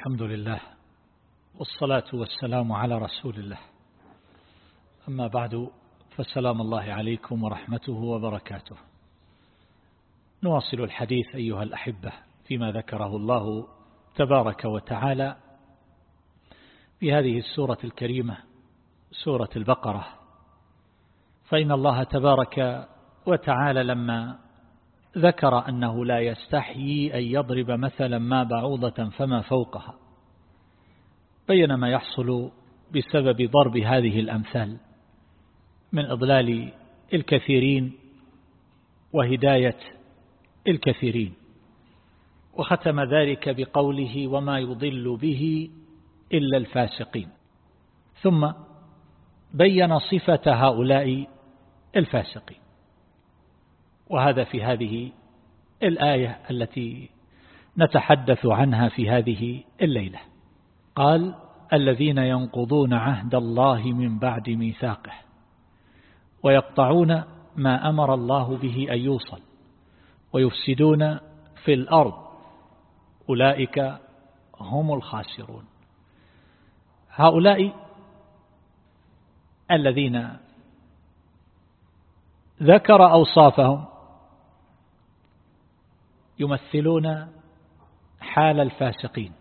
الحمد لله والصلاة والسلام على رسول الله. أما بعد فالسلام الله عليكم ورحمته وبركاته. نواصل الحديث أيها الأحبة فيما ذكره الله تبارك وتعالى في هذه السورة الكريمة سورة البقرة. فإن الله تبارك وتعالى لما ذكر أنه لا يستحيي أن يضرب مثلا ما بعوضة فما فوقها. بين ما يحصل بسبب ضرب هذه الأمثال من إضلال الكثيرين وهداية الكثيرين. وختم ذلك بقوله وما يضل به إلا الفاسقين. ثم بين صفة هؤلاء الفاسقين. وهذا في هذه الآية التي نتحدث عنها في هذه الليلة. قال الذين ينقضون عهد الله من بعد ميثاقه ويقطعون ما أمر الله به أن يوصل ويفسدون في الأرض أولئك هم الخاسرون. هؤلاء الذين ذكر أوصافهم يمثلون حال الفاسقين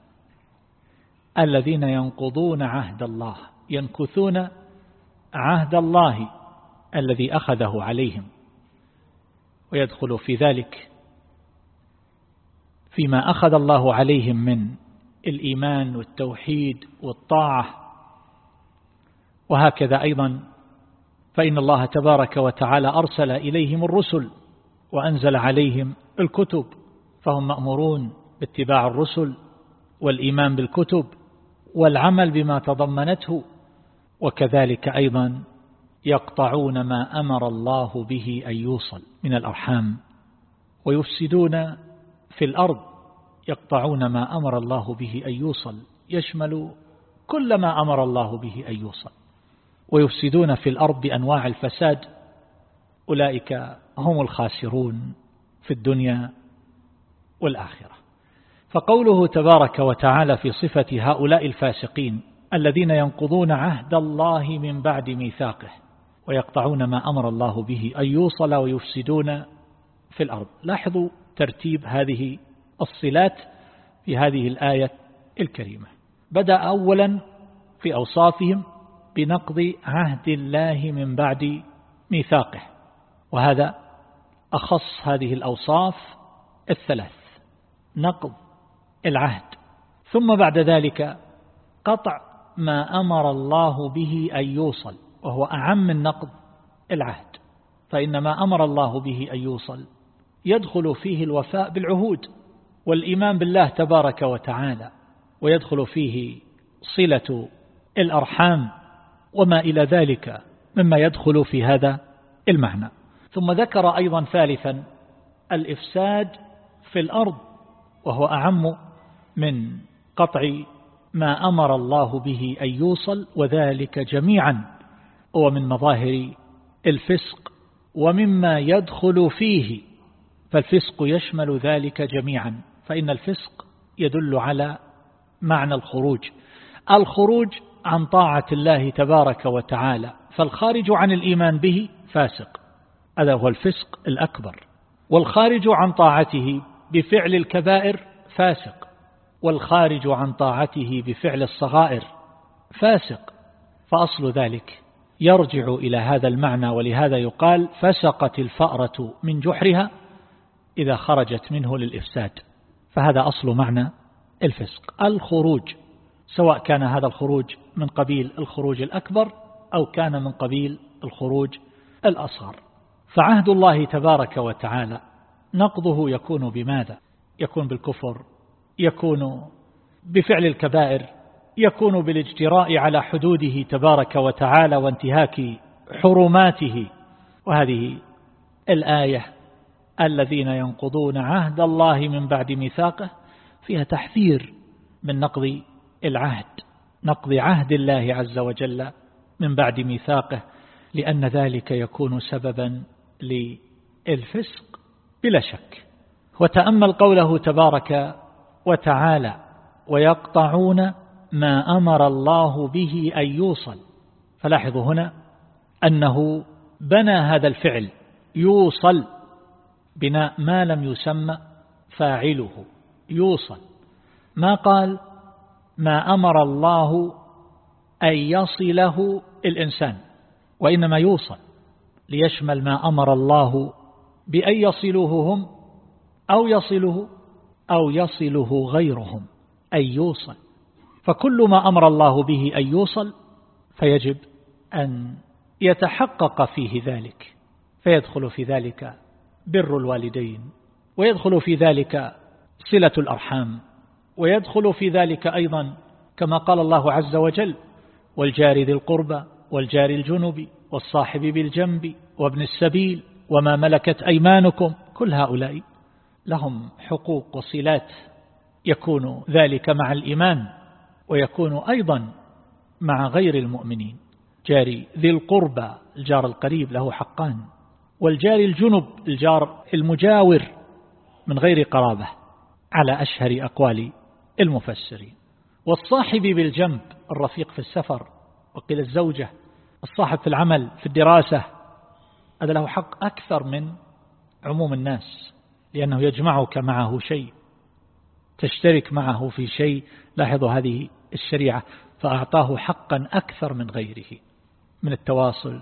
الذين ينقضون عهد الله ينكثون عهد الله الذي أخذه عليهم ويدخل في ذلك فيما أخذ الله عليهم من الإيمان والتوحيد والطاعة. وهكذا أيضا فإن الله تبارك وتعالى أرسل إليهم الرسل وأنزل عليهم الكتب. فهم مأمورون باتباع الرسل والإيمان بالكتب والعمل بما تضمنته وكذلك أيضا يقطعون ما أمر الله به أن يوصل من الأرحام ويفسدون في الأرض يقطعون ما أمر الله به أن يوصل يشمل كل ما أمر الله به أن يوصل ويفسدون في الأرض بأنواع الفساد أولئك هم الخاسرون في الدنيا والآخرة. فقوله تبارك وتعالى في صفة هؤلاء الفاسقين الذين ينقضون عهد الله من بعد ميثاقه ويقطعون ما أمر الله به أن يوصل ويفسدون في الأرض. لاحظوا ترتيب هذه الصلات في هذه الآية الكريمة. بدأ أولا في أوصافهم بنقض عهد الله من بعد ميثاقه وهذا أخص هذه الأوصاف الثلاث. نقض العهد. ثم بعد ذلك قطع ما أمر الله به أن يوصل وهو أعم من نقض العهد. فإن ما أمر الله به أن يوصل يدخل فيه الوفاء بالعهود والإيمان بالله تبارك وتعالى ويدخل فيه صلة الأرحام وما إلى ذلك مما يدخل في هذا المعنى. ثم ذكر أيضا ثالثا الإفساد في الأرض وهو أعم من قطع ما أمر الله به أن يوصل وذلك جميعا هو من مظاهر الفسق ومما يدخل فيه فالفسق يشمل ذلك جميعا فإن الفسق يدل على معنى الخروج. الخروج عن طاعة الله تبارك وتعالى فالخارج عن الإيمان به فاسق هذا هو الفسق الأكبر. والخارج عن طاعته بفعل الكبائر فاسق والخارج عن طاعته بفعل الصغائر فاسق. فأصل ذلك يرجع إلى هذا المعنى ولهذا يقال فسقت الفأرة من جحرها إذا خرجت منه للإفساد. فهذا أصل معنى الفسق. الخروج سواء كان هذا الخروج من قبيل الخروج الأكبر أو كان من قبيل الخروج الأصغر. فعهد الله تبارك وتعالى نقضه يكون بماذا؟ يكون بالكفر يكون بفعل الكبائر يكون بالاجتراء على حدوده تبارك وتعالى وانتهاك حرماته. وهذه الآية الذين ينقضون عهد الله من بعد ميثاقه فيها تحذير من نقض العهد نقض عهد الله عز وجل من بعد ميثاقه لأن ذلك يكون سببا للفسق. بلا شك. وتأمل قوله تبارك وتعالى ويقطعون ما أمر الله به أن يوصل فلاحظوا هنا أنه بنى هذا الفعل يوصل بناء ما لم يسمى فاعله يوصل. ما قال ما أمر الله أن يصله الإنسان وإنما يوصل ليشمل ما أمر الله بأن يصلوه هم أو يصله أو يصله غيرهم أن يوصل. فكل ما أمر الله به أن يوصل فيجب أن يتحقق فيه ذلك فيدخل في ذلك بر الوالدين ويدخل في ذلك صلة الأرحام ويدخل في ذلك أيضا كما قال الله عز وجل والجار ذي القربى والجار الجنب والصاحب بالجنب وابن السبيل وما ملكت أيمانكم كل هؤلاء لهم حقوق وصلات يكون ذلك مع الإيمان ويكون أيضا مع غير المؤمنين. جاري ذي القربى الجار القريب له حقان والجار الجنب الجار المجاور من غير قرابة على أشهر أقوال المفسرين. والصاحب بالجنب الرفيق في السفر وقيل الزوجة الصاحب في العمل في الدراسة هذا له حق أكثر من عموم الناس لأنه يجمعك معه شيء تشترك معه في شيء لاحظوا هذه الشريعة فأعطاه حقا أكثر من غيره من التواصل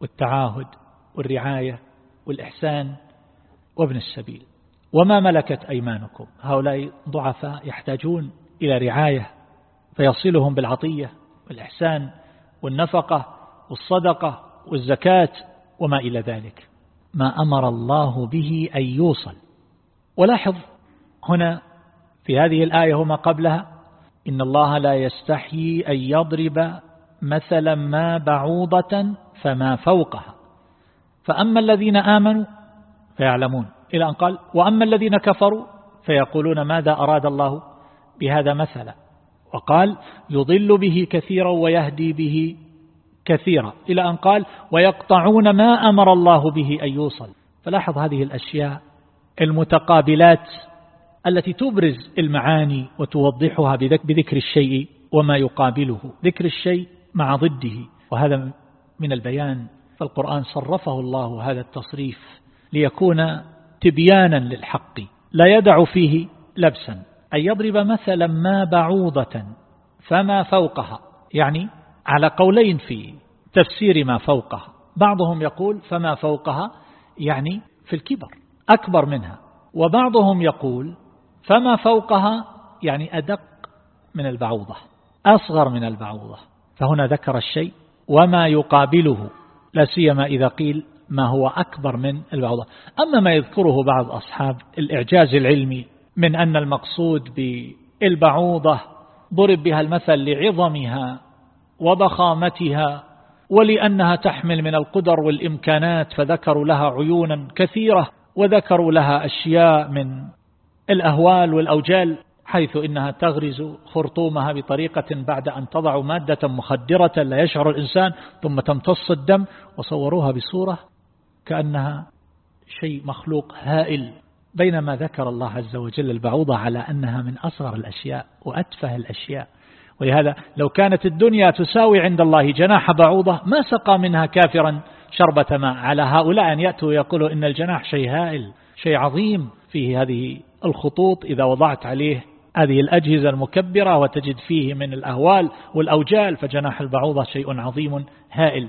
والتعاهد والرعاية والإحسان وابن السبيل. وما ملكت أيمانكم؟ هؤلاء ضعفاء يحتاجون إلى رعاية فيصلهم بالعطية والإحسان والنفقة والصدقة والزكاة وما إلى ذلك. ما أمر الله به أن يوصل. ولاحظ هنا في هذه الآية وما قبلها إن الله لا يستحيي أن يضرب مثلا ما بعوضة فما فوقها. فأما الذين آمنوا فيعلمون. إلى أن قال وأما الذين كفروا فيقولون ماذا أراد الله بهذا مثلا؟ وقال يضل به كثيرا ويهدي به كثيرا إلى أن قال ويقطعون ما أمر الله به أن يوصل. فلاحظ هذه الأشياء المتقابلات التي تبرز المعاني وتوضحها بذكر الشيء وما يقابله ذكر الشيء مع ضده. وهذا من البيان فالقرآن صرفه الله هذا التصريف ليكون تبيانا للحق لا يدع فيه لبسا أن يضرب مثلا ما بعوضة فما فوقها يعني على قولين في تفسير ما فوقها. بعضهم يقول فما فوقها يعني في الكبر أكبر منها. وبعضهم يقول فما فوقها يعني أدق من البعوضة أصغر من البعوضة. فهنا ذكر الشيء وما يقابله لا سيما إذا قيل ما هو أكبر من البعوضة. أما ما يذكره بعض أصحاب الإعجاز العلمي من أن المقصود بالبعوضة ضرب بها المثل لعظمها وضخامتها ولأنها تحمل من القدر والإمكانات فذكروا لها عيونا كثيرة وذكروا لها أشياء من الأهوال والأوجال حيث إنها تغرز خرطومها بطريقة بعد أن تضع مادة مخدرة لا يشعر الإنسان ثم تمتص الدم وصوروها بصورة كأنها شيء مخلوق هائل. بينما ذكر الله عز وجل البعوضة على أنها من أصغر الأشياء وأتفه الأشياء. ولهذا لو كانت الدنيا تساوي عند الله جناح بعوضة ما سقى منها كافرا شربة ماء. على هؤلاء أن يأتوا ويقولوا إن الجناح شيء هائل شيء عظيم فيه هذه الخطوط. إذا وضعت عليه هذه الأجهزة المكبرة وتجد فيه من الأهوال والأوجال فجناح البعوضة شيء عظيم هائل.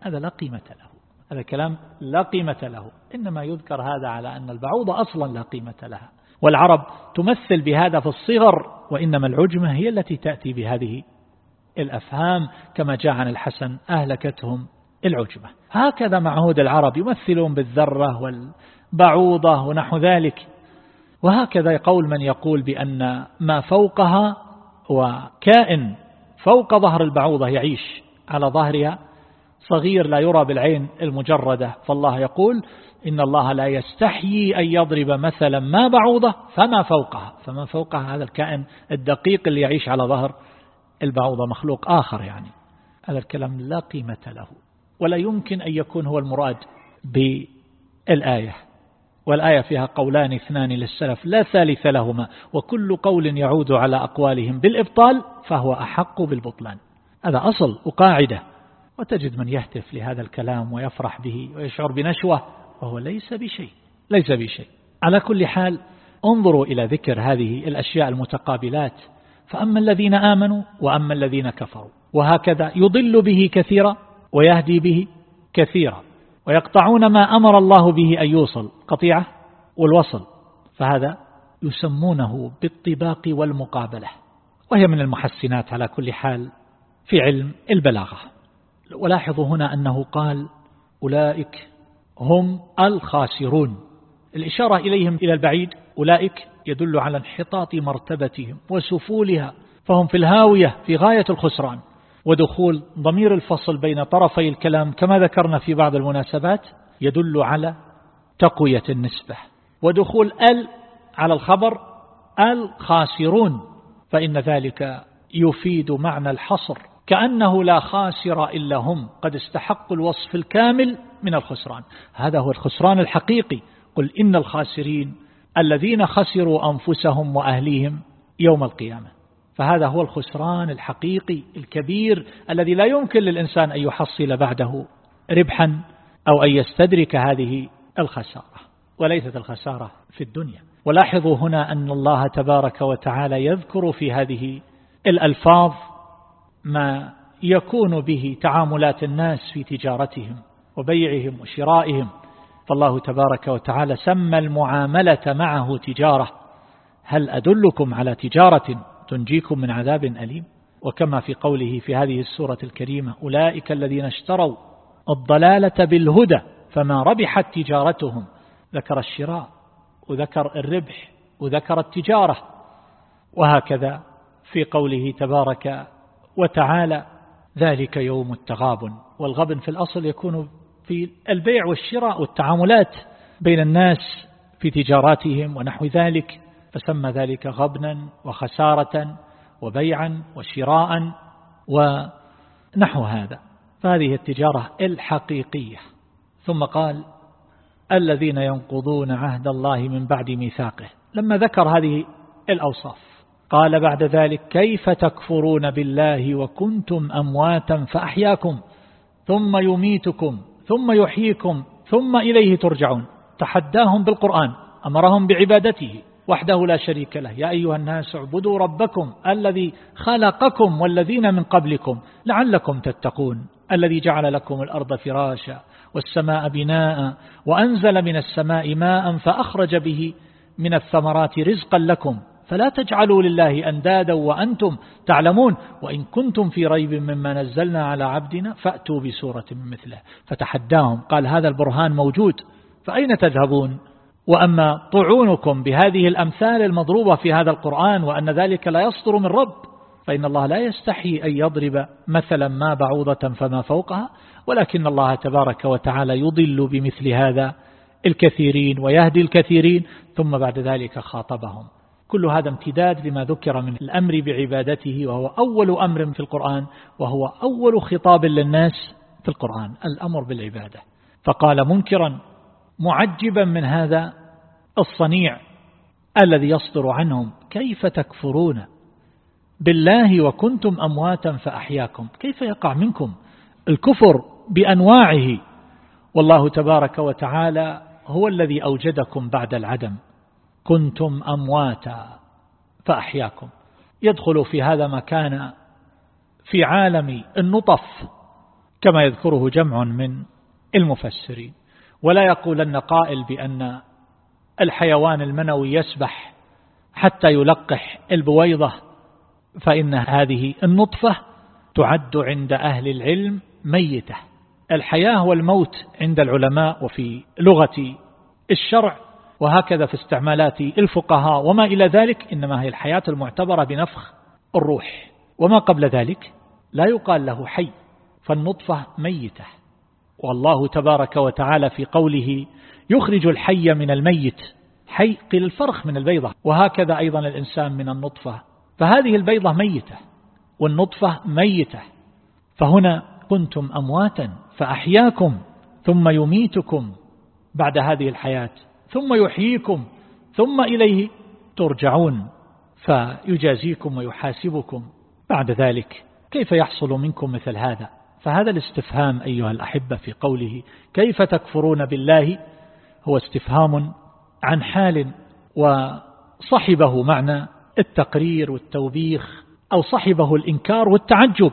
هذا لا قيمة له. هذا كلام لا قيمة له. إنما يذكر هذا على أن البعوضة أصلا لا قيمة لها. والعرب تمثل بهذا في الصغر وإنما العجمة هي التي تأتي بهذه الأفهام كما جاء عن الحسن أهلكتهم العجمة. هكذا معهود العرب يمثلون بالذرة والبعوضة ونحو ذلك. وهكذا قول من يقول بأن ما فوقها وكائن فوق ظهر البعوضة يعيش على ظهرها صغير لا يرى بالعين المجردة. فالله يقول إن الله لا يستحيي أن يضرب مثلا ما بعوضة فما فوقها. فما فوقها هذا الكائن الدقيق اللي يعيش على ظهر البعوضة مخلوق آخر يعني. هذا الكلام لا قيمة له. ولا يمكن أن يكون هو المراد بالآية. والآية فيها قولان اثنان للسلف لا ثالث لهما وكل قول يعود على أقوالهم بالإبطال فهو أحق بالبطلان. هذا أصل وقاعدة. وتجد من يهتف لهذا الكلام ويفرح به ويشعر بنشوة وهو ليس بشيء ليس بشيء. على كل حال انظروا إلى ذكر هذه الأشياء المتقابلات. فأما الذين آمنوا وأما الذين كفروا وهكذا يضل به كثيرا ويهدي به كثيرا ويقطعون ما أمر الله به أن يوصل قطيعة والوصل. فهذا يسمونه بالطباق والمقابلة وهي من المحسنات على كل حال في علم البلاغة. ولاحظوا هنا أنه قال أولئك هم الخاسرون. الإشارة إليهم إلى البعيد أولئك يدل على انحطاط مرتبتهم وسفولها فهم في الهاوية في غاية الخسران. ودخول ضمير الفصل بين طرفي الكلام كما ذكرنا في بعض المناسبات يدل على تقوية النسبة. ودخول ال على الخبر الخاسرون فإن ذلك يفيد معنى الحصر. كأنه لا خاسر إلا هم قد استحقوا الوصف الكامل من الخسران. هذا هو الخسران الحقيقي. قل إن الخاسرين الذين خسروا أنفسهم وأهليهم يوم القيامة. فهذا هو الخسران الحقيقي الكبير الذي لا يمكن للإنسان أن يحصل بعده ربحا أو أن يستدرك هذه الخسارة وليست الخسارة في الدنيا. ولاحظوا هنا أن الله تبارك وتعالى يذكر في هذه الألفاظ ما يكون به تعاملات الناس في تجارتهم وبيعهم وشرائهم. فالله تبارك وتعالى سمى المعاملة معه تجارة. هل أدلكم على تجارة تنجيكم من عذاب أليم؟ وكما في قوله في هذه السورة الكريمة أولئك الذين اشتروا الضلالة بالهدى فما ربحت تجارتهم. ذكر الشراء وذكر الربح وذكر التجارة. وهكذا في قوله تبارك وتعالى ذلك يوم التغابن. والغبن في الأصل يكون في البيع والشراء والتعاملات بين الناس في تجاراتهم ونحو ذلك. فسمى ذلك غبنا وخسارة وبيعا وشراء ونحو هذا. فهذه التجارة الحقيقية. ثم قال الذين ينقضون عهد الله من بعد ميثاقه. لما ذكر هذه الأوصاف قال بعد ذلك كيف تكفرون بالله وكنتم أمواتا فأحياكم ثم يميتكم ثم يحييكم ثم إليه ترجعون. تحداهم بالقرآن أمرهم بعبادته وحده لا شريك له. يا أيها الناس اعبدوا ربكم الذي خلقكم والذين من قبلكم لعلكم تتقون الذي جعل لكم الأرض فراشا والسماء بناء وأنزل من السماء ماء فأخرج به من الثمرات رزقا لكم. فلا تجعلوا لله أندادا وأنتم تعلمون وإن كنتم في ريب مما نزلنا على عبدنا فأتوا بسورة من مثله. فتحداهم قال هذا البرهان موجود فأين تذهبون؟ وأما طعونكم بهذه الأمثال المضروبة في هذا القرآن وأن ذلك لا يصدر من رب فإن الله لا يستحي أن يضرب مثلا ما بعوضة فما فوقها ولكن الله تبارك وتعالى يضل بمثل هذا الكثيرين ويهدي الكثيرين ثم بعد ذلك خاطبهم. كل هذا امتداد لما ذكر من الأمر بعبادته وهو أول أمر في القرآن وهو أول خطاب للناس في القرآن الأمر بالعبادة. فقال منكرا معجبا من هذا الصنيع الذي يصدر عنهم كيف تكفرون؟ بالله وكنتم أمواتا فأحياكم كيف يقع منكم الكفر بأنواعه؟ والله تبارك وتعالى هو الذي أوجدكم بعد العدم. كنتم أمواتا فأحياكم. يدخل في هذا ما كان في عالم النطف كما يذكره جمع من المفسرين. ولا يقولن قائل بأن الحيوان المنوي يسبح حتى يلقح البويضة فإن هذه النطفة تعد عند أهل العلم ميتة. الحياة والموت عند العلماء وفي لغة الشرع وهكذا في استعمالات الفقهاء وما إلى ذلك إنما هي الحياة المعتبرة بنفخ الروح. وما قبل ذلك لا يقال له حي فالنطفة ميتة. والله تبارك وتعالى في قوله يخرج الحي من الميت حي قيل الفرخ من البيضة. وهكذا أيضا الإنسان من النطفة. فهذه البيضة ميتة والنطفة ميتة. فهنا كنتم أمواتا فأحياكم ثم يميتكم بعد هذه الحياة. ثم يحييكم ثم إليه ترجعون فيجازيكم ويحاسبكم بعد ذلك. كيف يحصل منكم مثل هذا؟ فهذا الاستفهام أيها الأحبة في قوله كيف تكفرون بالله؟ هو استفهام عن حال وصحبه معنى التقرير والتوبيخ أو صحبه الإنكار والتعجب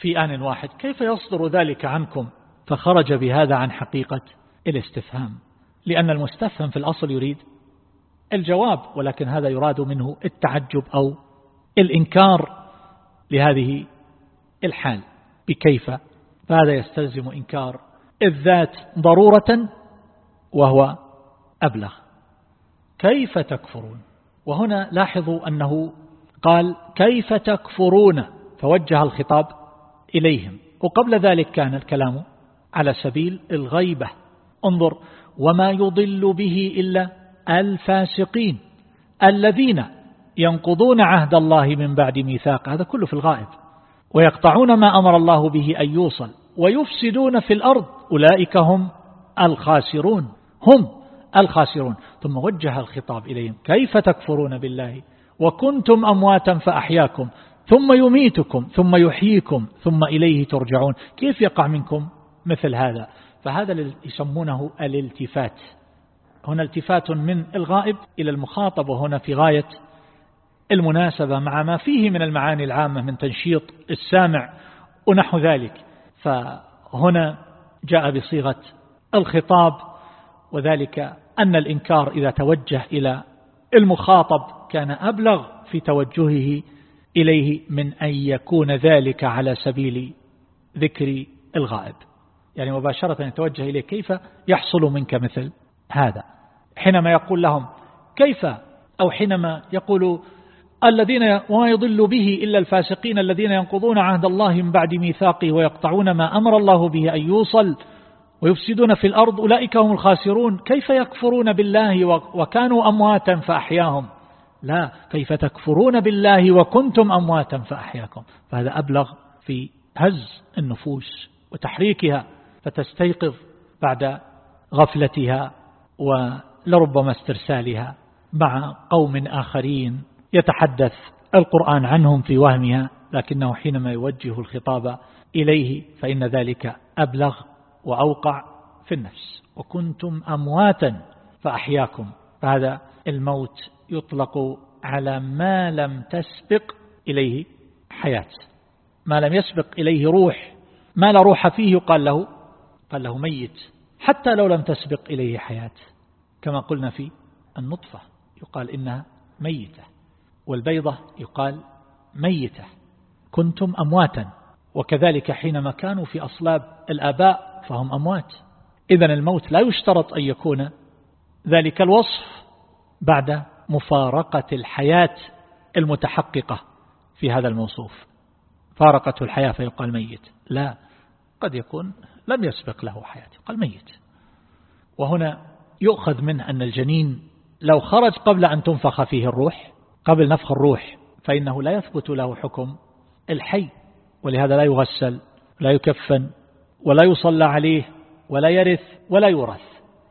في آن واحد. كيف يصدر ذلك عنكم؟ فخرج بهذا عن حقيقة الاستفهام. لأن المستفهم في الأصل يريد الجواب ولكن هذا يراد منه التعجب أو الإنكار لهذه الحال. بكيف؟ فهذا يستلزم إنكار الذات ضرورة وهو أبلغ. كيف تكفرون؟ وهنا لاحظوا أنه قال كيف تكفرون؟ فوجه الخطاب إليهم. وقبل ذلك كان الكلام على سبيل الغيبة. انظر وما يضل به إلا الفاسقين الذين ينقضون عهد الله من بعد ميثاق. هذا كله في الغائب. ويقطعون ما أمر الله به أن يوصل. ويفسدون في الأرض. أولئك هم الخاسرون. هم الخاسرون. ثم وجه الخطاب إليهم. كيف تكفرون بالله؟ وكنتم أمواتا فأحياكم. ثم يميتكم. ثم يحييكم. ثم إليه ترجعون. كيف يقع منكم مثل هذا؟ فهذا يسمونه الالتفات. هنا التفات من الغائب إلى المخاطب وهنا في غاية المناسبة مع ما فيه من المعاني العامة من تنشيط السامع ونحو ذلك. فهنا جاء بصيغة الخطاب وذلك أن الإنكار إذا توجه إلى المخاطب كان أبلغ في توجهه إليه من أن يكون ذلك على سبيل ذكر الغائب. يعني مباشرة يتوجه إليه كيف يحصل منك مثل هذا؟ حينما يقول لهم كيف؟ أو حينما يقول الذين وما يضل به إلا الفاسقين الذين ينقضون عهد الله من بعد ميثاقه ويقطعون ما أمر الله به أن يوصل ويفسدون في الأرض أولئك هم الخاسرون. كيف يكفرون بالله وكانوا أمواتا فأحياهم؟ لا كيف تكفرون بالله وكنتم أمواتا فأحياكم؟ فهذا أبلغ في هز النفوس وتحريكها. فتستيقظ بعد غفلتها ولربما استرسالها مع قوم آخرين يتحدث القرآن عنهم في وهمها لكنه حينما يوجه الخطاب إليه فإن ذلك أبلغ وأوقع في النفس. وكنتم أمواتا فأحياكم. فهذا الموت يطلق على ما لم تسبق إليه حياة. ما لم يسبق إليه روح. ما لا روح فيه يقال له قال له ميت حتى لو لم تسبق إليه حياة. كما قلنا في النطفة يقال إنها ميتة والبيضة يقال ميتة. كنتم أمواتا وكذلك حينما كانوا في أصلاب الآباء فهم أموات. إذا الموت لا يشترط أن يكون ذلك الوصف بعد مفارقة الحياة المتحققة في هذا الموصوف. فارقته الحياة فيقال ميت. لا قد يكون لم يسبق له حياة قال ميت وهنا يؤخذ منه أن الجنين لو خرج قبل أن تنفخ فيه الروح قبل نفخ الروح فإنه لا يثبت له حكم الحي ولهذا لا يغسل لا يكفن ولا يصلى عليه ولا يرث ولا يورث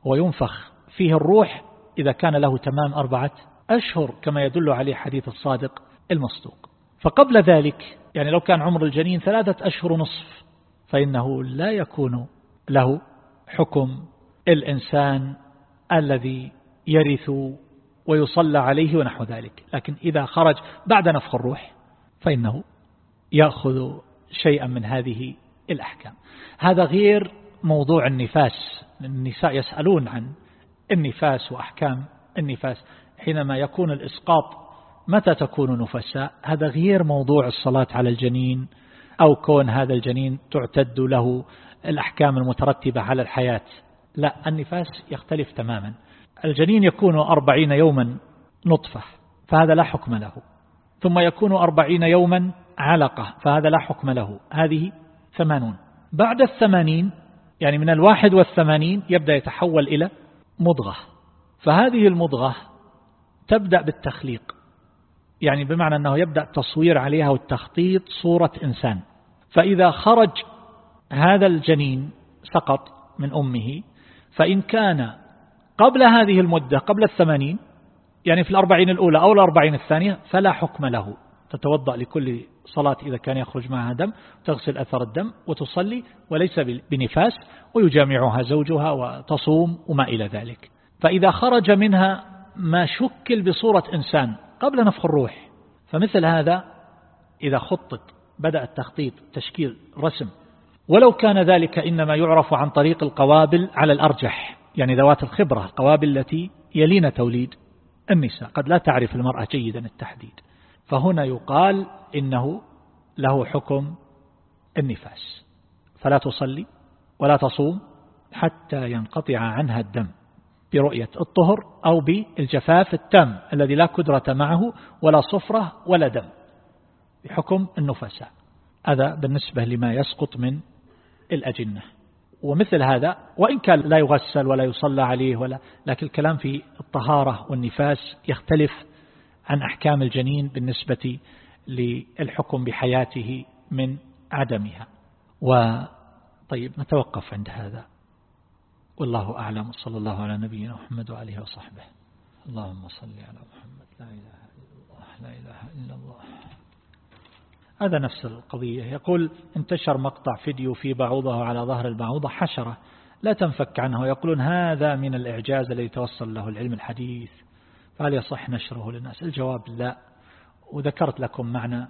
وينفخ فيه الروح إذا كان له تمام أربعة أشهر كما يدل عليه حديث الصادق المصدوق. فقبل ذلك يعني لو كان عمر الجنين ثلاثة أشهر نصف فإنه لا يكون له حكم الإنسان الذي يرث ويصلى عليه ونحو ذلك. لكن إذا خرج بعد نفخ الروح فإنه يأخذ شيئا من هذه الأحكام. هذا غير موضوع النفاس. النساء يسألون عن النفاس وأحكام النفاس حينما يكون الإسقاط متى تكون نفساء؟ هذا غير موضوع الصلاة على الجنين أو كون هذا الجنين تعتد له الأحكام المترتبة على الحياة. لا النفاس يختلف تماما. الجنين يكون أربعين يوما نطفة فهذا لا حكم له. ثم يكون أربعين يوما علقة فهذا لا حكم له. هذه ثمانون. بعد الثمانين يعني من الواحد والثمانين يبدأ يتحول إلى مضغة. فهذه المضغة تبدأ بالتخليق. يعني بمعنى أنه يبدأ تصوير عليها والتخطيط صورة إنسان. فإذا خرج هذا الجنين سقط من أمه فإن كان قبل هذه المدة قبل الثمانين يعني في الأربعين الأولى أو الأربعين الثانية فلا حكم له. تتوضأ لكل صلاة إذا كان يخرج معها دم تغسل أثر الدم وتصلي وليس بنفاس ويجامعها زوجها وتصوم وما إلى ذلك. فإذا خرج منها ما شكل بصورة إنسان قبل نفخ الروح. فمثل هذا إذا خطط بدأ التخطيط تشكيل رسم. ولو كان ذلك إنما يعرف عن طريق القوابل على الأرجح يعني ذوات الخبرة القوابل التي يلين توليد النساء. قد لا تعرف المرأة جيدا التحديد. فهنا يقال إنه له حكم النفاس. فلا تصلي ولا تصوم حتى ينقطع عنها الدم. برؤية الطهر أو بالجفاف التام الذي لا كدرة معه ولا صفرة ولا دم بحكم النفساء هذا بالنسبة لما يسقط من الأجنة. ومثل هذا وإن كان لا يغسل ولا يصلى عليه ولا لكن الكلام في الطهارة والنفاس يختلف عن أحكام الجنين بالنسبة للحكم بحياته من عدمها. وطيب نتوقف عند هذا. والله أعلم. صلى الله على نبينا محمد وعليه وصحبه. اللهم صل على محمد. لا إله إلا الله لا إله إلا الله. هذا نفس القضية. يقول انتشر مقطع فيديو في بعوضة على ظهر البعوضة حشرة لا تنفك عنه. يقولون هذا من الإعجاز الذي توصل له العلم الحديث. فهل يصح نشره للناس؟ الجواب لا. وذكرت لكم معنى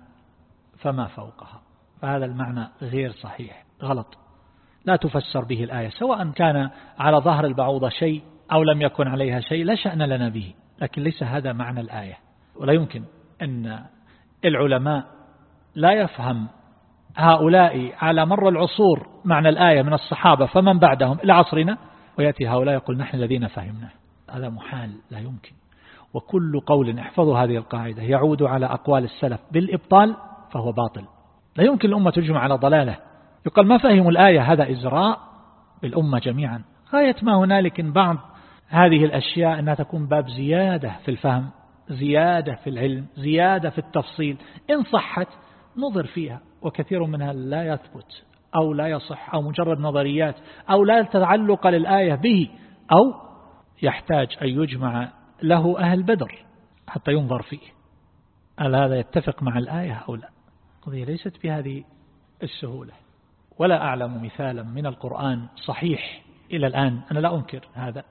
فما فوقها. فهذا المعنى غير صحيح غلط. لا تفسر به الآية سواء كان على ظهر البعوضة شيء أو لم يكن عليها شيء لا شأن لنا به لكن ليس هذا معنى الآية. ولا يمكن أن العلماء لا يفهم هؤلاء على مر العصور معنى الآية من الصحابة فمن بعدهم؟ إلى عصرنا؟ ويأتي هؤلاء يقول نحن الذين فهمنا. هذا محال لا يمكن. وكل قول احفظوا هذه القاعدة يعود على أقوال السلف بالإبطال فهو باطل. لا يمكن الأمة تجمع على ضلالة. يقال ما فهموا الآية هذا إزراء بالأمة جميعا. غاية ما هنالك بعض هذه الأشياء أنها تكون باب زيادة في الفهم زيادة في العلم زيادة في التفصيل. إن صحت نظر فيها وكثير منها لا يثبت أو لا يصح أو مجرد نظريات أو لا تتعلق للآية به أو يحتاج أن يجمع له أهل بدر حتى ينظر فيه. هل هذا يتفق مع الآية أو لا؟ القضية ليست بهذه السهولة. ولا أعلم مثالا من القرآن صحيح إلى الآن. أنا لا أنكر هذا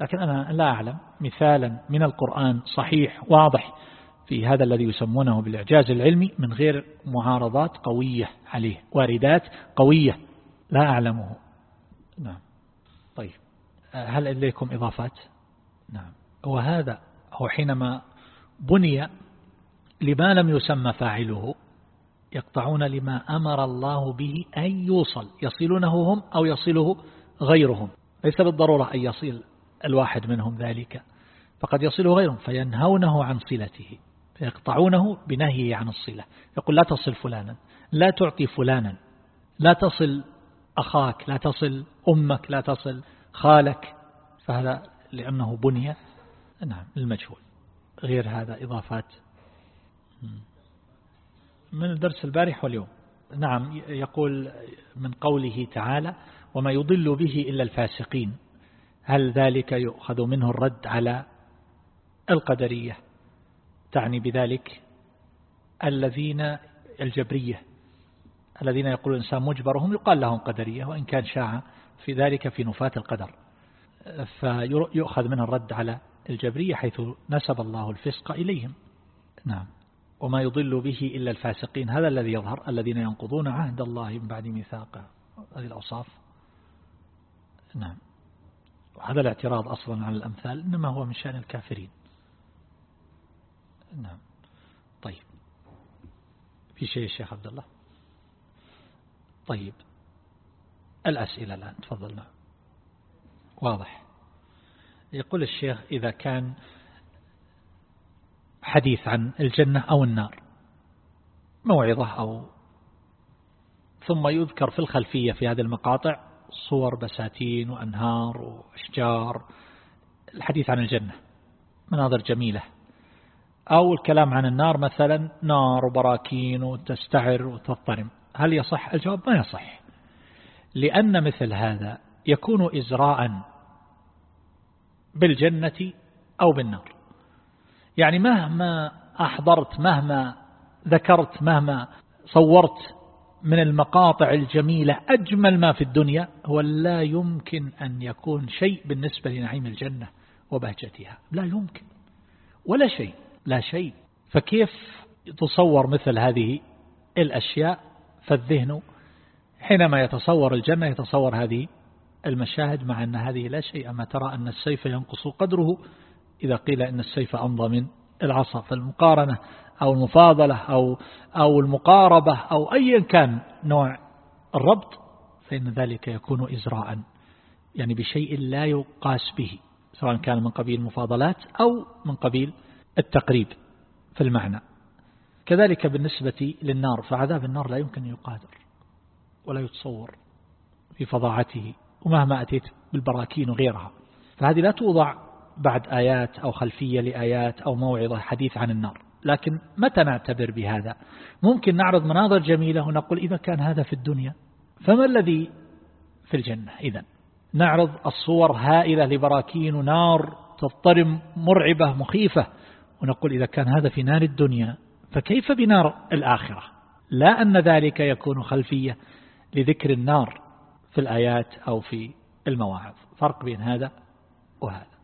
لكن أنا لا أعلم مثالا من القرآن صحيح واضح في هذا الذي يسمونه بالإعجاز العلمي من غير معارضات قوية عليه واردات قوية لا أعلمه. نعم. طيب. هل إليكم إضافات؟ نعم. وهذا هو حينما بني لما لم يسمى فاعله يقطعون لما أمر الله به أن يوصل يصلونه هم أو يصله غيرهم. ليس بالضرورة أن يصل الواحد منهم ذلك. فقد يصله غيرهم فينهونه عن صلته فيقطعونه بنهيه عن الصلة. يقول لا تصل فلانا لا تعطي فلانا لا تصل أخاك لا تصل أمك لا تصل خالك. فهذا لأنه بني نعم المجهول. غير هذا إضافات. من الدرس البارح واليوم. نعم يقول من قوله تعالى وما يضل به إلا الفاسقين. هل ذلك يؤخذ منه الرد على القدرية؟ تعني بذلك الذين الجبرية الذين يقول الإنسان مجبرهم يقال لهم قدرية وإن كان شاع في ذلك في نفاة القدر. فيؤخذ منه الرد على الجبرية حيث نسب الله الفسق إليهم. نعم. وما يضل به إلا الفاسقين. هذا الذي يظهر الذين ينقضون عهد الله من بعد ميثاقه هذه الأوصاف. نعم. وهذا الاعتراض أصلا على الأمثال إنما هو من شأن الكافرين. نعم. طيب. في شيء الشيخ عبد الله؟ طيب. الأسئلة الآن تفضلنا واضح. يقول الشيخ إذا كان حديث عن الجنة أو النار. موعظة أو ثم يذكر في الخلفية في هذه المقاطع صور بساتين وأنهار وأشجار. الحديث عن الجنة مناظر جميلة. أو الكلام عن النار مثلا نار وبراكين وتستعر وتضطرم. هل يصح؟ الجواب ما يصح. لأن مثل هذا يكون إزراء بالجنة أو بالنار. يعني مهما أحضرت مهما ذكرت مهما صورت من المقاطع الجميلة أجمل ما في الدنيا هو لا يمكن أن يكون شيء بالنسبة لنعيم الجنة وبهجتها. لا يمكن. ولا شيء. لا شيء. فكيف تصور مثل هذه الأشياء فالذهن حينما يتصور الجنة يتصور هذه المشاهد مع أن هذه لا شيء؟ أما ترى أن السيف ينقص قدره إذا قيل أن السيف أمضى من العصا فالمقارنة أو المفاضلة أو, أو المقاربة أو أيا كان نوع الربط فإن ذلك يكون إزراء يعني بشيء لا يقاس به سواء كان من قبيل المفاضلات أو من قبيل التقريب في المعنى. كذلك بالنسبة للنار فعذاب النار لا يمكن أن يقادر ولا يتصور في فظاعته ومهما أتيت بالبراكين وغيرها. فهذه لا توضع بعد آيات أو خلفية لآيات أو موعظة حديث عن النار. لكن متى نعتبر بهذا؟ ممكن نعرض مناظر جميلة ونقول إذا كان هذا في الدنيا فما الذي في الجنة؟ إذا نعرض الصور هائلة لبراكين ونار تضطرم مرعبة مخيفة ونقول إذا كان هذا في نار الدنيا فكيف بنار الآخرة؟ لا أن ذلك يكون خلفية لذكر النار في الآيات أو في المواعظ. فرق بين هذا وهذا.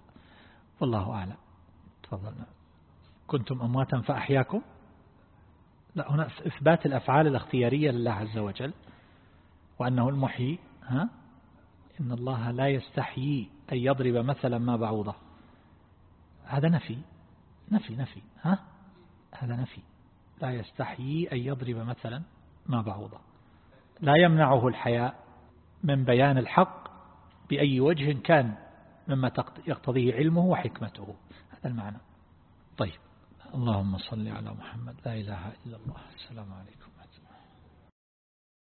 والله أعلم. تفضلنا كنتم أمواتا فأحياكم. لا هنا إثبات الأفعال الاختيارية لله عز وجل وأنه المحيي ها؟ إن الله لا يستحيي أن يضرب مثلا ما بعوضة. هذا نفي. نفي نفي ها؟ هذا نفي. لا يستحيي أن يضرب مثلا ما بعوضة. لا يمنعه الحياء من بيان الحق بأي وجه كان. مما يقتضيه علمه وحكمته. هذا المعنى. طيب. اللهم صل على محمد. لا إله إلا الله. السلام عليكم.